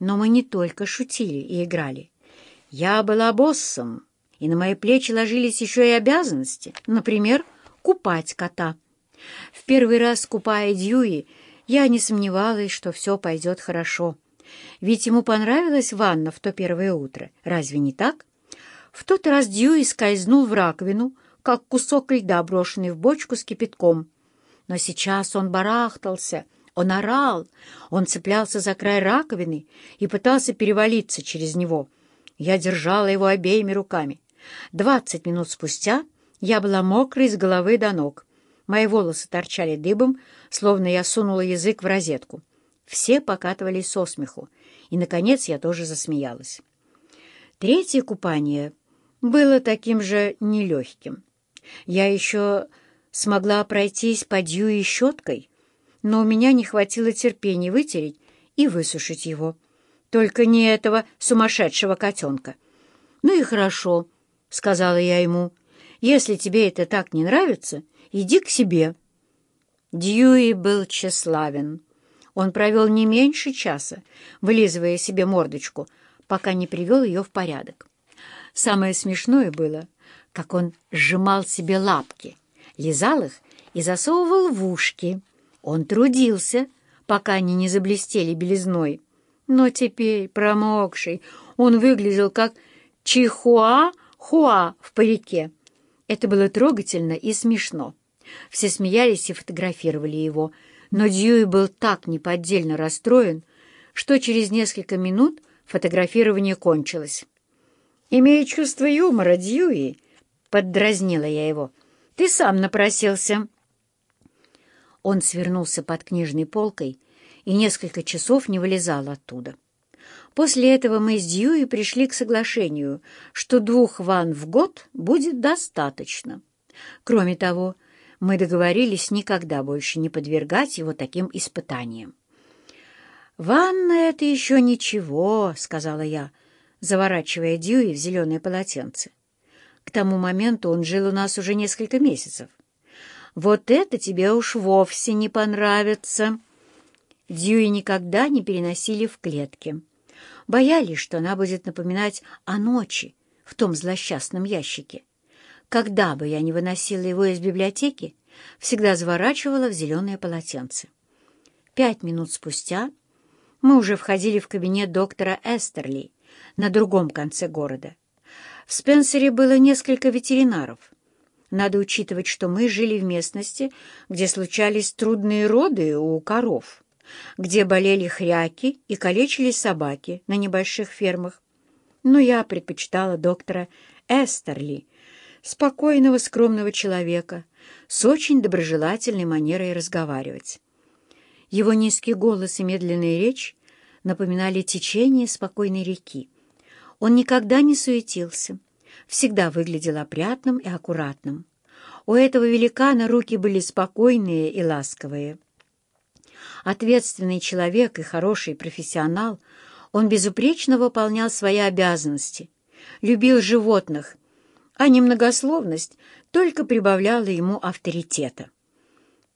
Но мы не только шутили и играли. Я была боссом, и на мои плечи ложились еще и обязанности, например, купать кота. В первый раз, купая Дьюи, я не сомневалась, что все пойдет хорошо. Ведь ему понравилась ванна в то первое утро. Разве не так? В тот раз Дьюи скользнул в раковину, как кусок льда, брошенный в бочку с кипятком. Но сейчас он барахтался, он орал, он цеплялся за край раковины и пытался перевалиться через него. Я держала его обеими руками. Двадцать минут спустя я была мокрой с головы до ног. Мои волосы торчали дыбом, словно я сунула язык в розетку. Все покатывались со смеху, и, наконец, я тоже засмеялась. Третье купание было таким же нелегким. Я еще смогла пройтись по Дьюи щеткой, но у меня не хватило терпения вытереть и высушить его. Только не этого сумасшедшего котенка. «Ну и хорошо», — сказала я ему. «Если тебе это так не нравится, иди к себе». Дьюи был тщеславен. Он провел не меньше часа, вылизывая себе мордочку, пока не привел ее в порядок. Самое смешное было, как он сжимал себе лапки, лизал их и засовывал в ушки. Он трудился, пока они не заблестели белизной. Но теперь, промокший, он выглядел как чихуа-хуа в парике. Это было трогательно и смешно. Все смеялись и фотографировали его, но Дьюи был так неподдельно расстроен, что через несколько минут фотографирование кончилось. «Имея чувство юмора, Дьюи», — поддразнила я его, — «ты сам напросился». Он свернулся под книжной полкой и несколько часов не вылезал оттуда. После этого мы с Дьюи пришли к соглашению, что двух ванн в год будет достаточно. Кроме того, мы договорились никогда больше не подвергать его таким испытаниям. «Ванна — это еще ничего», — сказала я, заворачивая Дьюи в зеленое полотенце. К тому моменту он жил у нас уже несколько месяцев. «Вот это тебе уж вовсе не понравится». Дьюи никогда не переносили в клетке. Боялись, что она будет напоминать о ночи в том злосчастном ящике. Когда бы я ни выносила его из библиотеки, всегда заворачивала в зеленое полотенце. Пять минут спустя мы уже входили в кабинет доктора Эстерли на другом конце города. В Спенсере было несколько ветеринаров. Надо учитывать, что мы жили в местности, где случались трудные роды у коров, где болели хряки и калечились собаки на небольших фермах. Но я предпочитала доктора Эстерли, спокойного, скромного человека, с очень доброжелательной манерой разговаривать. Его низкий голос и медленная речь напоминали течение спокойной реки. Он никогда не суетился, всегда выглядел опрятным и аккуратным. У этого великана руки были спокойные и ласковые. Ответственный человек и хороший профессионал, он безупречно выполнял свои обязанности, любил животных а немногословность только прибавляла ему авторитета.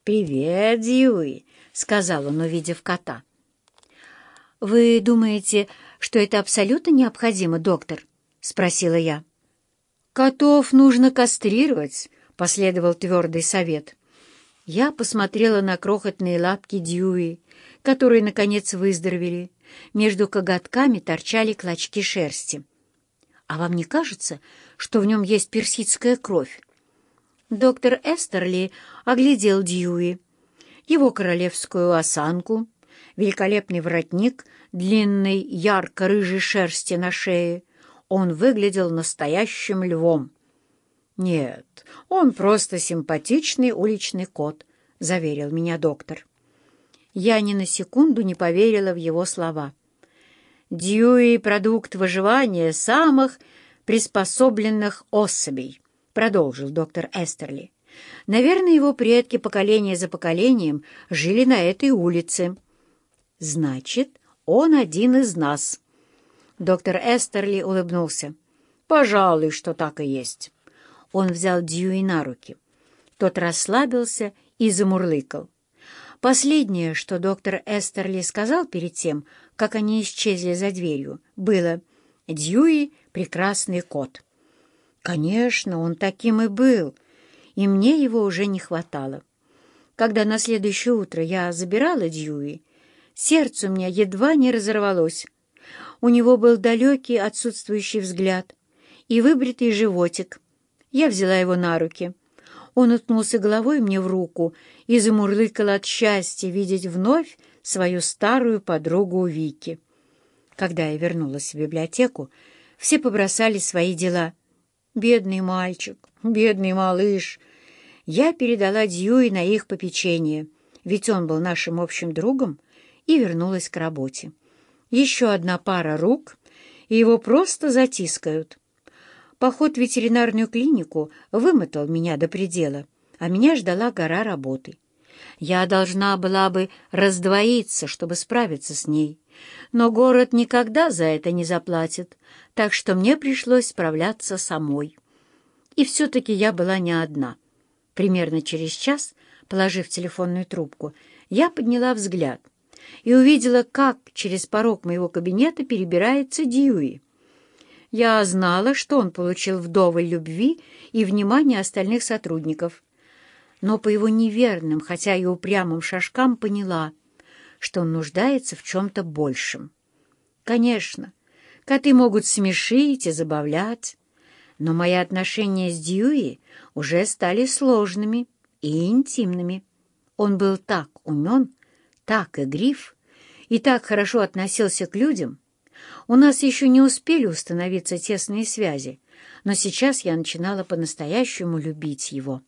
«Привет, Дьюи», — сказал он, увидев кота. «Вы думаете, что это абсолютно необходимо, доктор?» — спросила я. «Котов нужно кастрировать», — последовал твердый совет. Я посмотрела на крохотные лапки Дьюи, которые, наконец, выздоровели. Между коготками торчали клочки шерсти. «А вам не кажется, что в нем есть персидская кровь?» Доктор Эстерли оглядел Дьюи, его королевскую осанку, великолепный воротник, длинной ярко-рыжей шерсти на шее. Он выглядел настоящим львом. «Нет, он просто симпатичный уличный кот», — заверил меня доктор. Я ни на секунду не поверила в его слова. Дьюи — продукт выживания самых приспособленных особей, продолжил доктор Эстерли. Наверное, его предки поколение за поколением жили на этой улице. Значит, он один из нас. Доктор Эстерли улыбнулся. Пожалуй, что так и есть. Он взял Дьюи на руки. Тот расслабился и замурлыкал. Последнее, что доктор Эстерли сказал перед тем, как они исчезли за дверью, было «Дьюи — прекрасный кот». Конечно, он таким и был, и мне его уже не хватало. Когда на следующее утро я забирала Дьюи, сердце у меня едва не разорвалось. У него был далекий отсутствующий взгляд и выбритый животик. Я взяла его на руки. Он уткнулся головой мне в руку и замурлыкал от счастья видеть вновь свою старую подругу Вики. Когда я вернулась в библиотеку, все побросали свои дела. Бедный мальчик, бедный малыш. Я передала Дьюи на их попечение, ведь он был нашим общим другом, и вернулась к работе. Еще одна пара рук, и его просто затискают. Поход в ветеринарную клинику вымотал меня до предела, а меня ждала гора работы. Я должна была бы раздвоиться, чтобы справиться с ней. Но город никогда за это не заплатит, так что мне пришлось справляться самой. И все-таки я была не одна. Примерно через час, положив телефонную трубку, я подняла взгляд и увидела, как через порог моего кабинета перебирается Дьюи. Я знала, что он получил вдоволь любви и внимания остальных сотрудников, но по его неверным, хотя и упрямым шажкам поняла, что он нуждается в чем-то большем. Конечно, коты могут смешить и забавлять, но мои отношения с Дьюи уже стали сложными и интимными. Он был так умен, так игрив и так хорошо относился к людям. У нас еще не успели установиться тесные связи, но сейчас я начинала по-настоящему любить его.